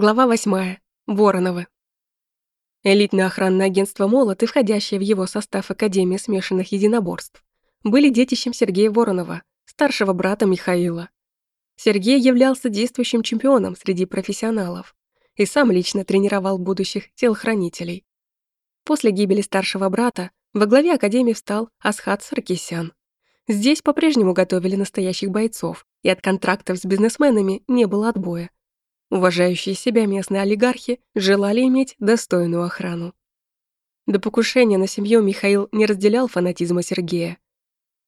Глава 8. Вороновы. Элитное охранное агентство «Молот» и входящее в его состав Академия смешанных единоборств были детищем Сергея Воронова, старшего брата Михаила. Сергей являлся действующим чемпионом среди профессионалов и сам лично тренировал будущих телохранителей. После гибели старшего брата во главе Академии встал Асхат Саркисян. Здесь по-прежнему готовили настоящих бойцов, и от контрактов с бизнесменами не было отбоя. Уважающие себя местные олигархи желали иметь достойную охрану. До покушения на семью Михаил не разделял фанатизма Сергея.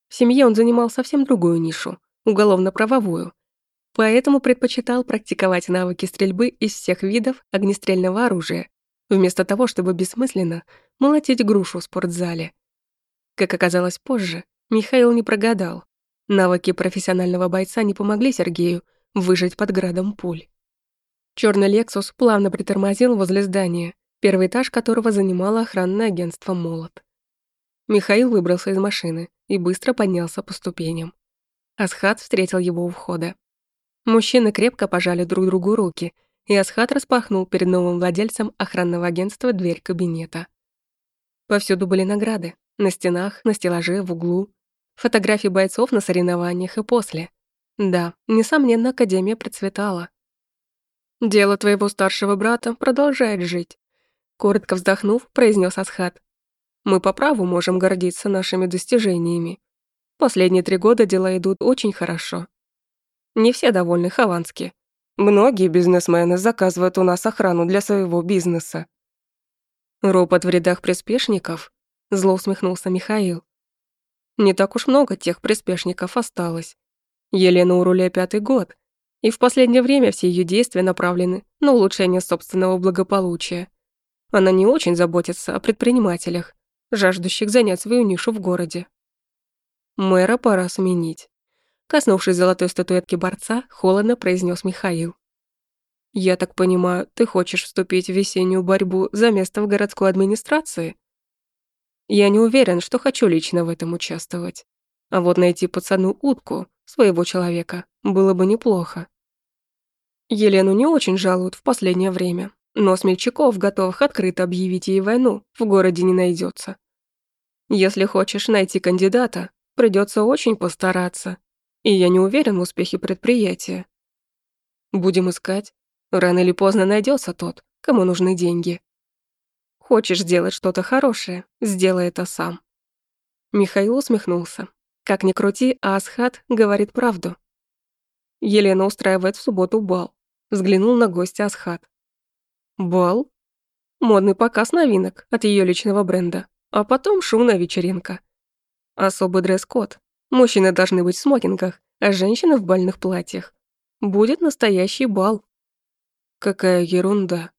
В семье он занимал совсем другую нишу – уголовно-правовую. Поэтому предпочитал практиковать навыки стрельбы из всех видов огнестрельного оружия, вместо того, чтобы бессмысленно молотить грушу в спортзале. Как оказалось позже, Михаил не прогадал. Навыки профессионального бойца не помогли Сергею выжить под градом пуль. Черный Лексус плавно притормозил возле здания, первый этаж которого занимало охранное агентство «Молот». Михаил выбрался из машины и быстро поднялся по ступеням. Асхат встретил его у входа. Мужчины крепко пожали друг другу руки, и Асхат распахнул перед новым владельцем охранного агентства дверь кабинета. Повсюду были награды. На стенах, на стеллаже, в углу. Фотографии бойцов на соревнованиях и после. Да, несомненно, Академия процветала. Дело твоего старшего брата продолжает жить. Коротко вздохнув, произнес Асхат. Мы по праву можем гордиться нашими достижениями. Последние три года дела идут очень хорошо. Не все довольны Ховански. Многие бизнесмены заказывают у нас охрану для своего бизнеса. Ропот в рядах приспешников, зло усмехнулся Михаил. Не так уж много тех приспешников осталось. Елена у руля пятый год, и в последнее время все ее действия направлены на улучшение собственного благополучия. Она не очень заботится о предпринимателях, жаждущих занять свою нишу в городе. Мэра пора сменить. Коснувшись золотой статуэтки борца, холодно произнес Михаил. «Я так понимаю, ты хочешь вступить в весеннюю борьбу за место в городской администрации?» «Я не уверен, что хочу лично в этом участвовать. А вот найти пацану утку, своего человека, было бы неплохо. Елену не очень жалуют в последнее время, но смельчаков, готовых открыто объявить ей войну, в городе не найдется. Если хочешь найти кандидата, придется очень постараться, и я не уверен в успехе предприятия. Будем искать. Рано или поздно найдется тот, кому нужны деньги. Хочешь сделать что-то хорошее, сделай это сам. Михаил усмехнулся. Как ни крути, Асхат говорит правду. Елена устраивает в субботу бал. Взглянул на гостя Асхат. Бал? Модный показ новинок от ее личного бренда. А потом шумная вечеринка. Особый дресс-код. Мужчины должны быть в смокингах, а женщины в бальных платьях. Будет настоящий бал. Какая ерунда.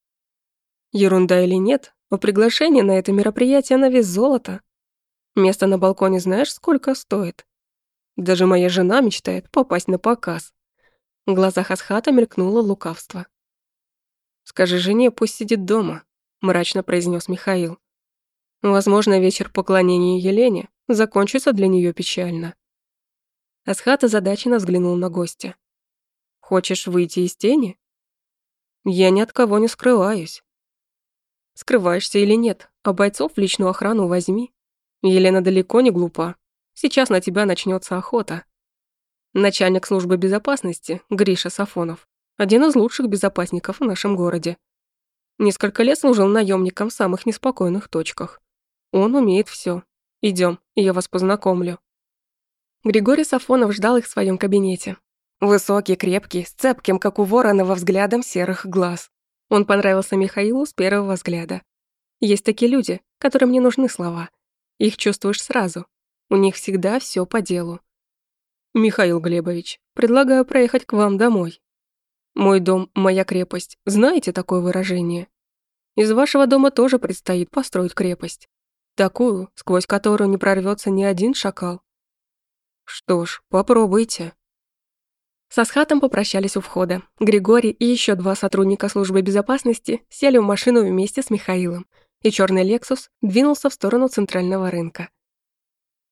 Ерунда или нет, но приглашение на это мероприятие на вес золота. Место на балконе знаешь, сколько стоит? Даже моя жена мечтает попасть на показ. В глазах Асхата мелькнуло лукавство. «Скажи жене, пусть сидит дома», — мрачно произнес Михаил. «Возможно, вечер поклонения Елене закончится для нее печально». Асхат озадаченно взглянул на гостя. «Хочешь выйти из тени?» «Я ни от кого не скрываюсь». «Скрываешься или нет, а бойцов в личную охрану возьми. Елена далеко не глупа. Сейчас на тебя начнется охота. Начальник службы безопасности, Гриша Сафонов, один из лучших безопасников в нашем городе. Несколько лет служил наемником в самых неспокойных точках. Он умеет все. Идем, я вас познакомлю. Григорий Сафонов ждал их в своем кабинете. Высокий, крепкий, с цепким, как у Воронова, взглядом серых глаз. Он понравился Михаилу с первого взгляда. Есть такие люди, которым не нужны слова – их чувствуешь сразу. У них всегда все по делу. Михаил Глебович, предлагаю проехать к вам домой. Мой дом – моя крепость. Знаете такое выражение? Из вашего дома тоже предстоит построить крепость. Такую, сквозь которую не прорвется ни один шакал. Что ж, попробуйте. Со Схатом попрощались у входа. Григорий и еще два сотрудника службы безопасности сели в машину вместе с Михаилом и черный «Лексус» двинулся в сторону центрального рынка.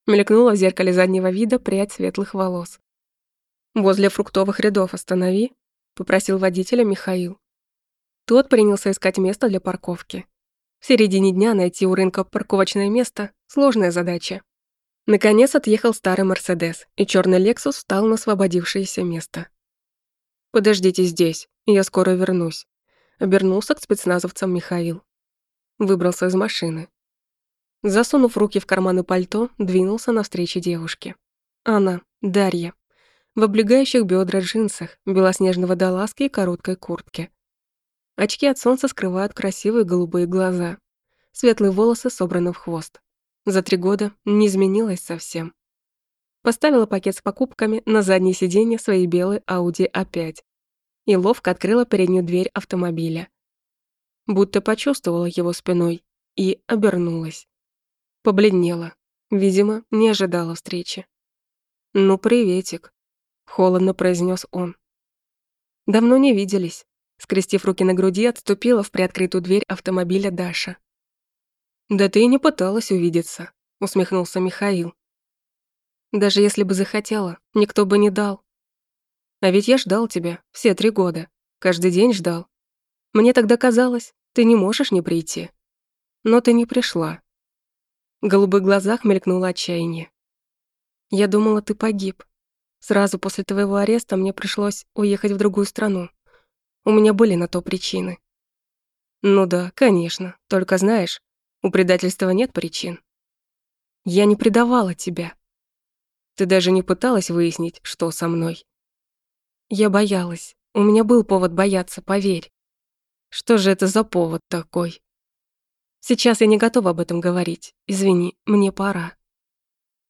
Мелькнула в зеркале заднего вида прядь светлых волос. «Возле фруктовых рядов останови», — попросил водителя Михаил. Тот принялся искать место для парковки. В середине дня найти у рынка парковочное место – сложная задача. Наконец отъехал старый Мерседес, и черный Лексус встал на освободившееся место. «Подождите здесь, я скоро вернусь», — обернулся к спецназовцам Михаил. Выбрался из машины. Засунув руки в карманы пальто, двинулся навстречу девушке. Она, Дарья, в облегающих бедра джинсах, белоснежного водолазке и короткой куртке. Очки от солнца скрывают красивые голубые глаза. Светлые волосы собраны в хвост. За три года не изменилась совсем. Поставила пакет с покупками на заднее сиденье своей белой Audi A5 и ловко открыла переднюю дверь автомобиля. Будто почувствовала его спиной и обернулась. Побледнела. Видимо, не ожидала встречи. «Ну, приветик», — холодно произнес он. «Давно не виделись», — скрестив руки на груди, отступила в приоткрытую дверь автомобиля Даша. «Да ты и не пыталась увидеться», — усмехнулся Михаил. Даже если бы захотела, никто бы не дал. А ведь я ждал тебя все три года. Каждый день ждал. Мне тогда казалось, ты не можешь не прийти. Но ты не пришла. Голубых глазах мелькнуло отчаяние. Я думала, ты погиб. Сразу после твоего ареста мне пришлось уехать в другую страну. У меня были на то причины. Ну да, конечно. Только знаешь, у предательства нет причин. Я не предавала тебя. Ты даже не пыталась выяснить, что со мной. Я боялась. У меня был повод бояться, поверь. Что же это за повод такой? Сейчас я не готова об этом говорить. Извини, мне пора.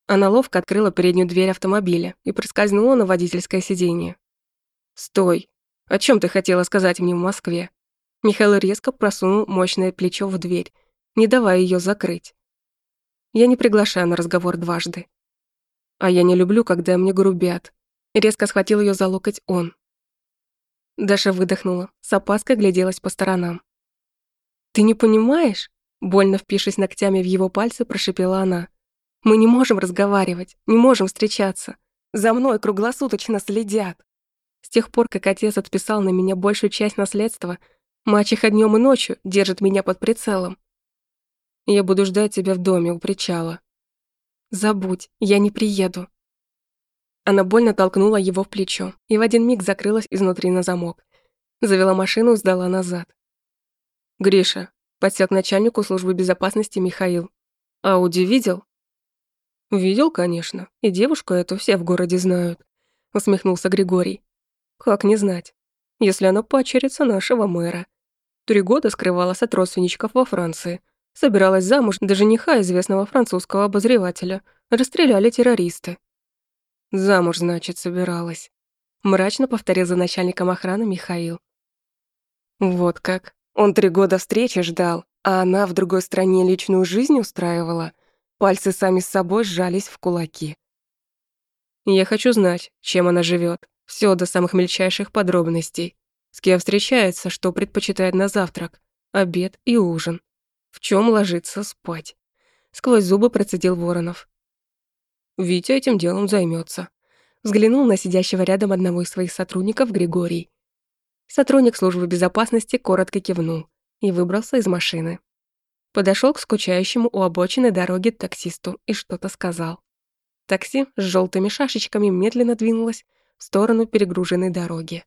Она ловко открыла переднюю дверь автомобиля и проскользнула на водительское сиденье. «Стой! О чем ты хотела сказать мне в Москве?» Михаил резко просунул мощное плечо в дверь, не давая ее закрыть. Я не приглашаю на разговор дважды. А я не люблю, когда мне грубят. Резко схватил ее за локоть он. Даша выдохнула, с опаской гляделась по сторонам. «Ты не понимаешь?» Больно впившись ногтями в его пальцы, прошипела она. «Мы не можем разговаривать, не можем встречаться. За мной круглосуточно следят. С тех пор, как отец отписал на меня большую часть наследства, мачеха днем и ночью держит меня под прицелом. Я буду ждать тебя в доме у причала. «Забудь, я не приеду». Она больно толкнула его в плечо и в один миг закрылась изнутри на замок. Завела машину и сдала назад. «Гриша», — подсек начальнику службы безопасности Михаил. «Ауди видел?» «Видел, конечно, и девушку эту все в городе знают», — усмехнулся Григорий. «Как не знать, если она падчерица нашего мэра. Три года скрывалась от родственничков во Франции, Собиралась замуж до жениха известного французского обозревателя. Расстреляли террористы. Замуж, значит, собиралась. Мрачно повторил за начальником охраны Михаил. Вот как. Он три года встречи ждал, а она в другой стране личную жизнь устраивала. Пальцы сами с собой сжались в кулаки. Я хочу знать, чем она живет, все до самых мельчайших подробностей. С кем встречается, что предпочитает на завтрак, обед и ужин в чем ложиться спать. Сквозь зубы процедил Воронов. Витя этим делом займется. Взглянул на сидящего рядом одного из своих сотрудников Григорий. Сотрудник службы безопасности коротко кивнул и выбрался из машины. Подошел к скучающему у обочины дороги таксисту и что-то сказал. Такси с желтыми шашечками медленно двинулось в сторону перегруженной дороги.